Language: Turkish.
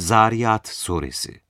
Zariyat Suresi.